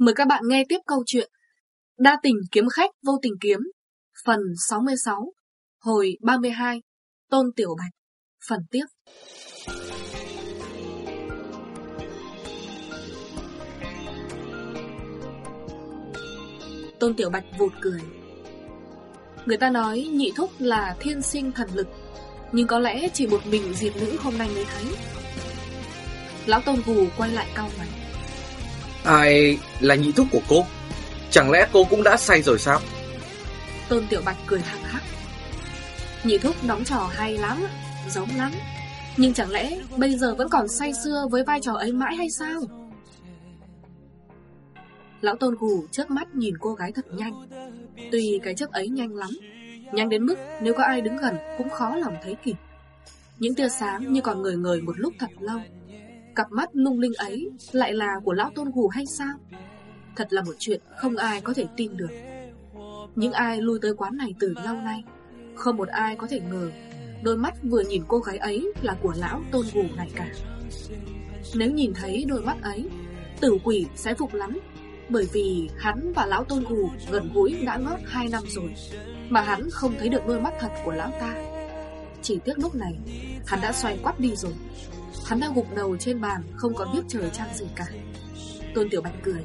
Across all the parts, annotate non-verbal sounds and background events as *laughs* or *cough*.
Mời các bạn nghe tiếp câu chuyện Đa tình kiếm khách vô tình kiếm, Phần 66 Hồi 32 Tôn Tiểu Bạch, Phần tiếp. Tôn Tiểu Bạch vụt cười. Người ta nói nhị thúc là thiên sinh thần lực, Nhưng có lẽ chỉ một mình diệt nữ hôm nay mới thấy. Lão Tôn Gù quay lại cao mày. Ai là nhị thúc của cô? Chẳng lẽ cô cũng đã say rồi sao? Tôn Tiểu Bạch cười hăng hắc. Nhị thúc đóng trò hay lắm, Giống lắm. Nhưng chẳng lẽ bây giờ vẫn còn say xưa Với vai trò ấy mãi hay sao? Lão Tôn Gù chớp mắt nhìn cô gái thật nhanh. Tuy cái chớp ấy nhanh lắm, Nhanh đến mức nếu có ai đứng gần Cũng khó lòng thấy kịp. Những tia sáng như còn người người một lúc thật lâu. Cặp mắt lung linh ấy Lại là của lão tôn gù hay sao? Thật là một chuyện không ai có thể tin được. Những ai lui tới quán này từ lâu nay, Không một ai có thể ngờ Đôi mắt vừa nhìn cô gái ấy Là của lão tôn gù này cả. Nếu nhìn thấy đôi mắt ấy, Tử quỷ sẽ phục lắm, Bởi vì hắn và lão tôn gù Gần gũi đã ngót 2 năm rồi, Mà hắn không thấy được đôi mắt thật của lão ta. Chỉ tiếc lúc này, Hắn đã xoay quắt đi rồi. Hắn đang gục đầu trên bàn Không còn biết trời trăng gì cả. Tôn Tiểu Bạch cười.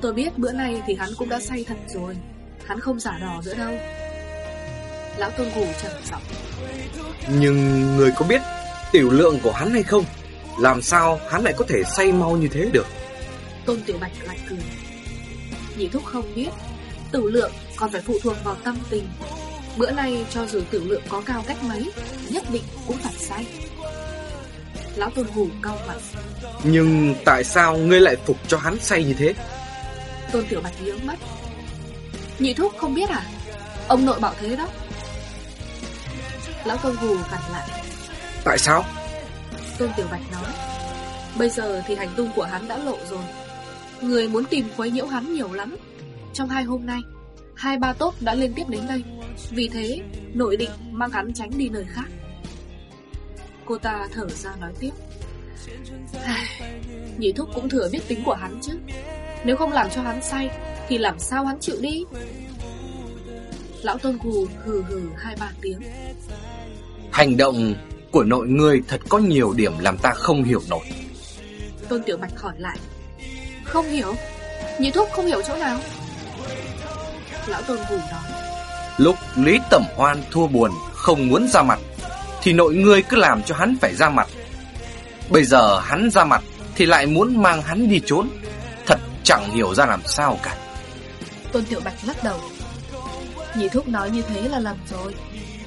Tôi biết bữa nay thì hắn cũng đã say thật rồi. Hắn không giả đò nữa đâu. Lão Tôn Gù trầm giọng. Nhưng người có biết tiểu lượng của hắn hay không? Làm sao hắn lại có thể say mau như thế được? Tôn Tiểu Bạch lại cười. Nhị thúc không biết Tử lượng còn phải phụ thuộc vào tâm tình. Bữa nay cho dù tử lượng có cao cách mấy Nhất định cũng phải say Lão Tôn Hù cau mặt. Nhưng tại sao ngươi lại phục cho hắn say như thế? Tôn Tiểu Bạch nhướng mắt. Nhị thúc không biết à? Ông nội bảo thế đó. Lão Tôn Hù vặn lại. Tại sao? Tôn Tiểu Bạch nói. Bây giờ thì hành tung của hắn đã lộ rồi. Người muốn tìm quấy nhiễu hắn nhiều lắm. Trong hai hôm nay Hai ba tốt đã liên tiếp đến đây. Vì thế nội định mang hắn tránh đi nơi khác Cô ta thở ra nói tiếp. Nhị thúc cũng thừa biết tính của hắn chứ. Nếu không làm cho hắn say Thì làm sao hắn chịu đi? Lão Tôn Cù hừ hừ hai ba tiếng. Hành động của nội ngươi thật có nhiều điểm làm ta không hiểu nổi. Tôn Tiểu Bạch hỏi lại. Không hiểu? Nhị thúc không hiểu chỗ nào? Lão Tôn Cù nói. Lúc Lý Tẩm Hoan thua buồn Không muốn ra mặt thì nội ngươi cứ làm cho hắn phải ra mặt. Bây giờ hắn ra mặt Thì lại muốn mang hắn đi trốn. Thật chẳng hiểu ra làm sao cả. Tôn Tiểu Bạch lắc đầu. Nhị thúc nói như thế là lầm rồi.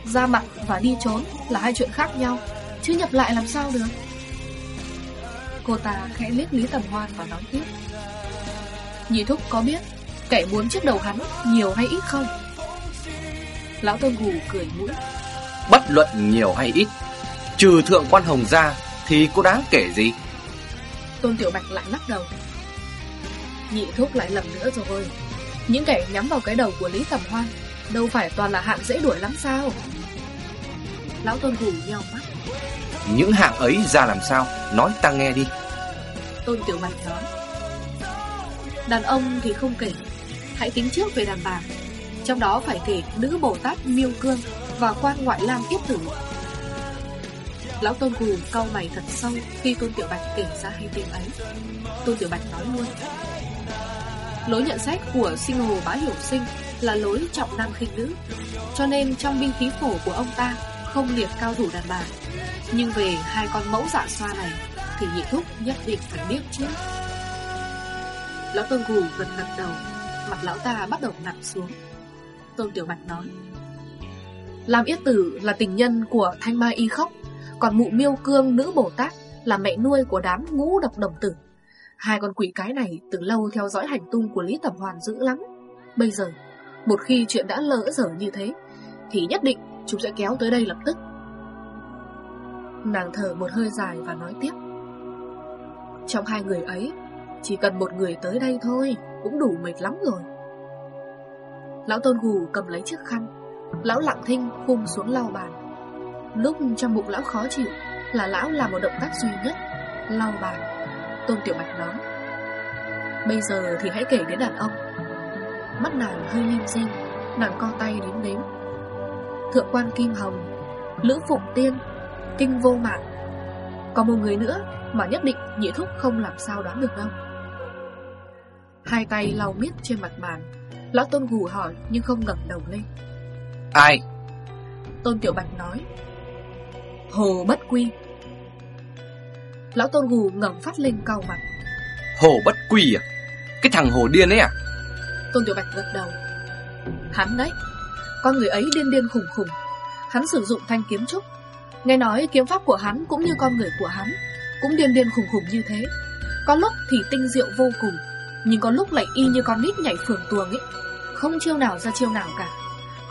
Ra mặt và đi trốn Là hai chuyện khác nhau, Chứ nhập lại làm sao được? Cô ta khẽ liếc Lý Tầm Hoan và nói tiếp. Nhị thúc có biết Kẻ muốn trước đầu hắn nhiều hay ít không? Lão Tôn Gù cười mũi. Bất luận nhiều hay ít Trừ thượng quan hồng ra Thì có đáng kể gì? Tôn Tiểu Bạch lại lắc đầu. Nhị thuốc lại lầm nữa rồi. Những kẻ nhắm vào cái đầu của Lý Tầm Hoan Đâu phải toàn là hạng dễ đuổi lắm sao? Lão Tôn Gù nhau mắt. Những hạng ấy ra làm sao? Nói ta nghe đi. Tôn Tiểu Bạch nói. Đàn ông thì không kể. Hãy tính trước về đàn bà. Trong đó phải kể nữ Bồ Tát Miêu Cương và quan ngoại lam tiếp tử. Lão Tôn Cù cau mày thật sâu khi Tôn Tiểu Bạch kể ra hai tiếng ấy. Tôn Tiểu Bạch nói luôn. Lối nhận xét của sinh hồ bá hiểu sinh là lối trọng nam khinh nữ, cho nên trong binh khí phổ của ông ta không liệt cao thủ đàn bà. Nhưng về hai con mẫu dạ xoa này thì nhị thúc nhất định phải biết chứ. Lão Tôn Cù gật gật đầu, mặt lão ta bắt đầu nặng xuống. Tôn Tiểu Bạch nói. Lam Yết Tử là tình nhân của Thanh Mai Y Khóc, còn mụ miêu cương nữ Bồ Tát là mẹ nuôi của đám ngũ độc đồng tử. Hai con quỷ cái này từ lâu theo dõi hành tung của Lý Tẩm Hoàn dữ lắm. Bây giờ, một khi chuyện đã lỡ dở như thế, thì nhất định chúng sẽ kéo tới đây lập tức. Nàng thở một hơi dài và nói tiếp. Trong hai người ấy, chỉ cần một người tới đây thôi, cũng đủ mệt lắm rồi. Lão Tôn Gù cầm lấy chiếc khăn, Lão lặng thinh khung xuống lau bàn. Lúc trong bụng lão khó chịu, Là lão làm một động tác duy nhất, Lau bàn. Tôn Tiểu Bạch nói, Bây giờ thì hãy kể đến đàn ông. Mắt nàng hơi liêm dim Nàng co tay đếm đếm. Thượng quan Kim Hồng, Lữ Phụng Tiên, Kinh Vô Mạng Còn một người nữa mà nhất định nhị thúc không làm sao đoán được đâu. Hai tay lau miết trên mặt bàn, Lão Tôn gù hỏi nhưng không ngẩng đầu lên. Ai? Tôn Tiểu Bạch nói. Hồ Bất Quy. Lão Tôn gù ngẩng phát lên cao mặt. Hồ Bất Quy à? Cái thằng hồ điên ấy à? Tôn Tiểu Bạch gật đầu. Hắn đấy Con người ấy điên điên khủng khủng. Hắn sử dụng thanh kiếm trúc. Nghe nói kiếm pháp của hắn cũng như con người của hắn Cũng điên điên khủng khủng như thế. Có lúc thì tinh diệu vô cùng Nhưng có lúc lại y như con nít nhảy phường tuồng ấy. Không chiêu nào ra chiêu nào cả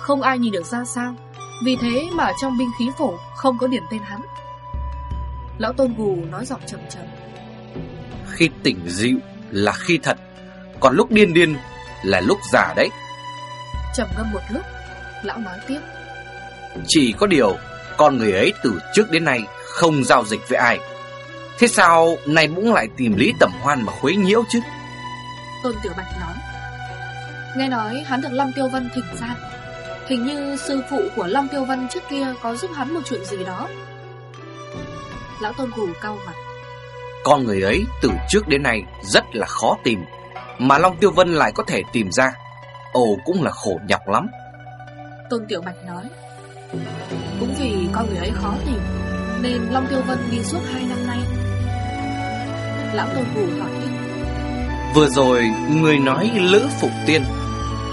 Không ai nhìn được ra sao. Vì thế mà trong binh khí phổ Không có điển tên hắn. Lão Tôn Gù nói giọng trầm trầm Khi tỉnh dịu là khi thật Còn lúc điên điên là lúc giả đấy. Trầm ngâm một lúc Lão nói tiếp. Chỉ có điều Con người ấy từ trước đến nay Không giao dịch với ai. Thế sao nay cũng lại tìm Lý Tẩm Hoan mà khuấy nhiễu chứ? Tôn Tiểu Bạch nói. Nghe nói hắn được Lâm Tiêu Vân thỉnh ra Hình như sư phụ của Lâm Tiêu Vân trước kia Có giúp hắn một chuyện gì đó. Lão Tôn Gù cau mặt. Con người ấy từ trước đến nay Rất là khó tìm Mà Long Tiêu Vân lại có thể tìm ra. Ồ cũng là khổ nhọc lắm. Tôn Tiểu Bạch nói Cũng vì con người ấy khó tìm Nên Long Tiêu Vân đi suốt hai năm nay. Lão Tôn Gù hỏi tiếp Vừa rồi người nói Lữ Phục Tiên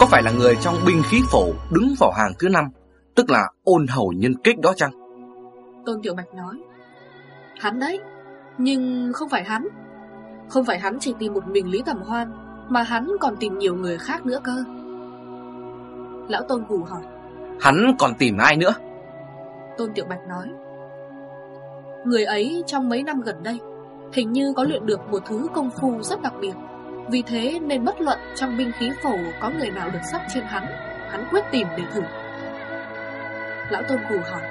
Có phải là người trong binh khí phổ Đứng vào hàng thứ năm Tức là ôn hầu nhân kích đó chăng? Tôn Tiểu Bạch nói Hắn đấy Nhưng không phải hắn. Không phải hắn chỉ tìm một mình Lý Tầm Hoan Mà hắn còn tìm nhiều người khác nữa cơ. Lão Tôn Gù hỏi Hắn còn tìm ai nữa? Tôn Tiểu Bạch nói Người ấy trong mấy năm gần đây Hình như có luyện được một thứ công phu rất đặc biệt Vì thế nên bất luận trong binh khí phổ Có người nào được sắp trên hắn Hắn quyết tìm để thử. Lão Tôn Cù hỏi.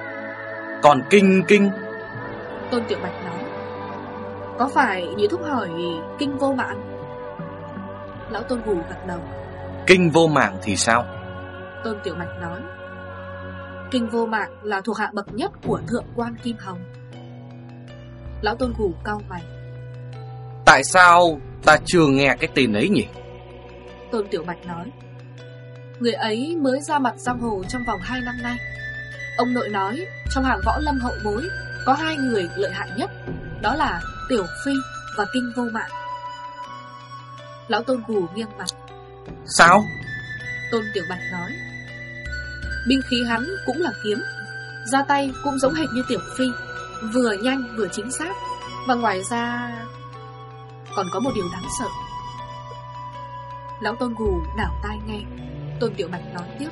Còn kinh kinh? Tôn Tiểu Bạch nói. Có phải như thúc hỏi kinh vô mạng? Lão Tôn Cù gật đầu. Kinh vô mạng thì sao? Tôn Tiểu Bạch nói. Kinh vô mạng là thuộc hạ bậc nhất của Thượng quan Kim Hồng. Lão Tôn Cù cau mày. Tại sao ta chưa nghe cái tên ấy nhỉ? Tôn Tiểu Bạch nói Người ấy mới ra mặt giang hồ trong vòng 2 năm nay. Ông nội nói Trong hàng võ lâm hậu bối Có hai người lợi hại nhất Đó là Tiểu Phi và Kinh Vô Mạng. Lão Tôn Cù nghiêng mặt. Sao? Tôn Tiểu Bạch nói Binh khí hắn cũng là kiếm Ra tay cũng giống hệt như Tiểu Phi Vừa nhanh vừa chính xác Và ngoài ra còn có một điều đáng sợ. Lão Tôn Gù đảo tai nghe. Tôn Tiểu Bạch nói tiếp.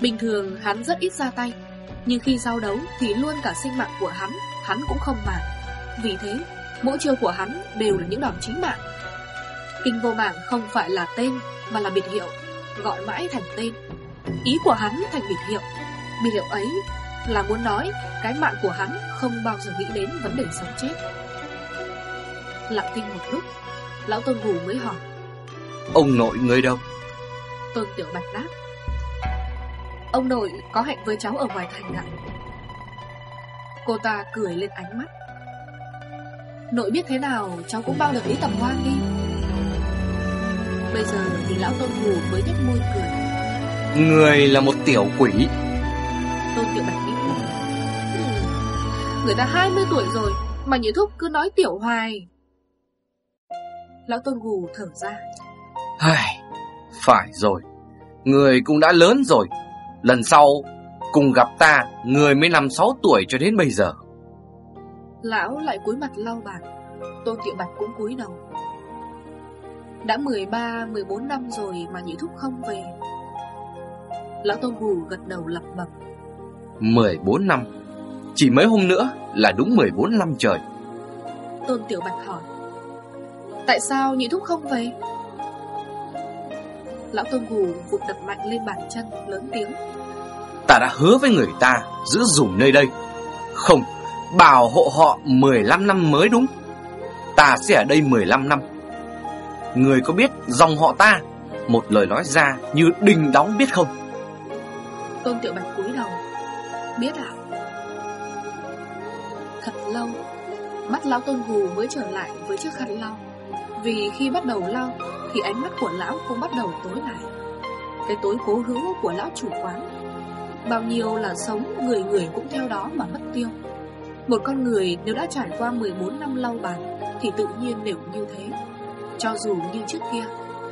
Bình thường hắn rất ít ra tay, Nhưng khi giao đấu thì luôn cả sinh mạng của hắn Hắn cũng không mạng Vì thế, mỗi chiêu của hắn đều là những đòn chính mạng. Kinh vô mạng không phải là tên, Mà là biệt hiệu, Gọi mãi thành tên. Ý của hắn thành biệt hiệu. Biệt hiệu ấy là muốn nói Cái mạng của hắn không bao giờ nghĩ đến vấn đề sống chết. Lặng thinh một lúc. Lão Tôn Gù mới hỏi. Ông nội người đâu? Tôn Tiểu Bạch đáp. Ông nội có hẹn với cháu ở ngoài thành ạ. Cô ta cười lên ánh mắt. Nội biết thế nào cháu cũng bao được lý tầm hoan đi. Bây giờ thì lão Tôn Gù mới nhếch môi cười. Người là một tiểu quỷ. Tôn Tiểu Bạch nghĩ. Hmm, Người ta 20 tuổi rồi Mà nhị thúc cứ nói tiểu hoài Lão Tôn Gù thở ra. Ai, Phải rồi. Người cũng đã lớn rồi. Lần sau cùng gặp ta Người mới năm 6 tuổi cho đến bây giờ. Lão lại cúi mặt lau bàn. Tôn Tiểu Bạch cũng cúi đầu. Đã 13-14 năm rồi mà nhị thúc không về. Lão Tôn Gù gật đầu lập bập 14 năm. Chỉ mấy hôm nữa là đúng 14 năm trời. Tôn Tiểu Bạch hỏi Tại sao nhị thúc không về Lão Tôn Gù vụt đập mạnh lên bàn chân lớn tiếng. Ta đã hứa với người ta giữ dùm nơi đây. Không Bảo hộ họ 15 năm mới đúng. Ta sẽ ở đây 15 năm. Người có biết dòng họ ta? Một lời nói ra như đình đóng biết không? Tôn Tiểu Bạch cúi đầu. Biết ạ. Thật lâu Mắt lão tôn gù mới trở lại với chiếc khăn lau vì khi bắt đầu lau Thì ánh mắt của lão cũng bắt đầu tối lại. Cái tối cố hữu của lão chủ quán, Bao nhiêu là sống Người người cũng theo đó mà mất tiêu. Một con người nếu đã trải qua 14 năm lau bàn, Thì tự nhiên đều như thế. Cho dù như trước kia,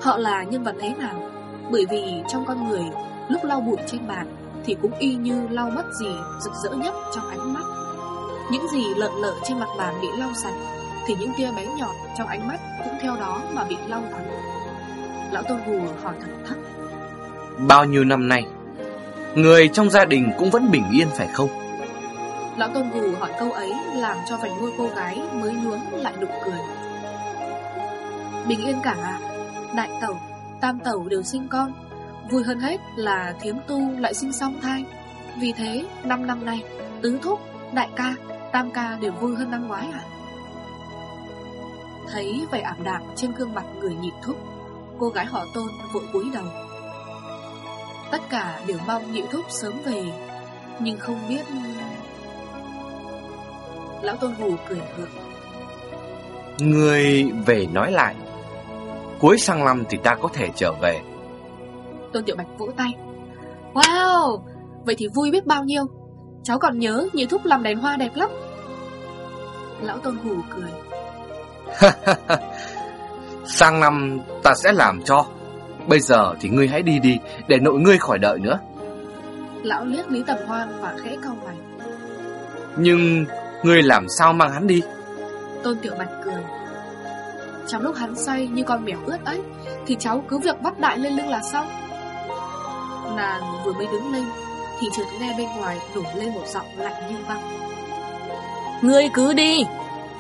Họ là nhân vật thế nào, Bởi vì trong con người, Lúc lau bụi trên bàn, Thì cũng y như lau mất gì rực rỡ nhất trong ánh mắt. Những gì lợn lợ trên mặt bàn bị lau sạch thì những tia bé nhọt trong ánh mắt Cũng theo đó mà bị lau thẳng. Lão Tôn Hù hỏi thật thấp Bao nhiêu năm nay Người trong gia đình cũng vẫn bình yên phải không? Lão Tôn Hù hỏi câu ấy Làm cho vành môi cô gái mới nhuốm lại nụ cười. Bình yên cả ạ Đại tẩu, tam tẩu đều sinh con. Vui hơn hết là thiếm tu lại sinh song thai. Vì thế, năm năm nay Tứ thúc, đại ca, tam ca đều vui hơn năm ngoái ạ Thấy vẻ ảm đạm trên gương mặt người nhịp thúc. Cô gái họ tôn vội cúi đầu. Tất cả đều mong nhị thúc sớm về Nhưng không biết Lão tôn hù cười gượng Người về nói lại. Cuối sang năm thì ta có thể trở về. Tôn Tiểu Bạch vỗ tay. Wow! Vậy thì vui biết bao nhiêu. Cháu còn nhớ nhị thúc làm đèn hoa đẹp lắm. Lão Tôn Hù cười *laughs* Sang năm ta sẽ làm cho. Bây giờ thì ngươi hãy đi đi Để nội ngươi khỏi đợi nữa. Lão liếc Lý Tầm Hoan và khẽ cau mày. Nhưng ngươi làm sao mang hắn đi? Tôn Tiểu Bạch cười. Trong lúc hắn say như con mèo ướt ấy Thì cháu cứ việc bắt đại lên lưng là xong. Nàng vừa mới đứng lên Thì chợt nghe bên ngoài đổ lên một giọng lạnh như băng. Ngươi cứ đi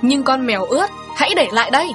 nhưng con mèo ướt Hãy để lại đây.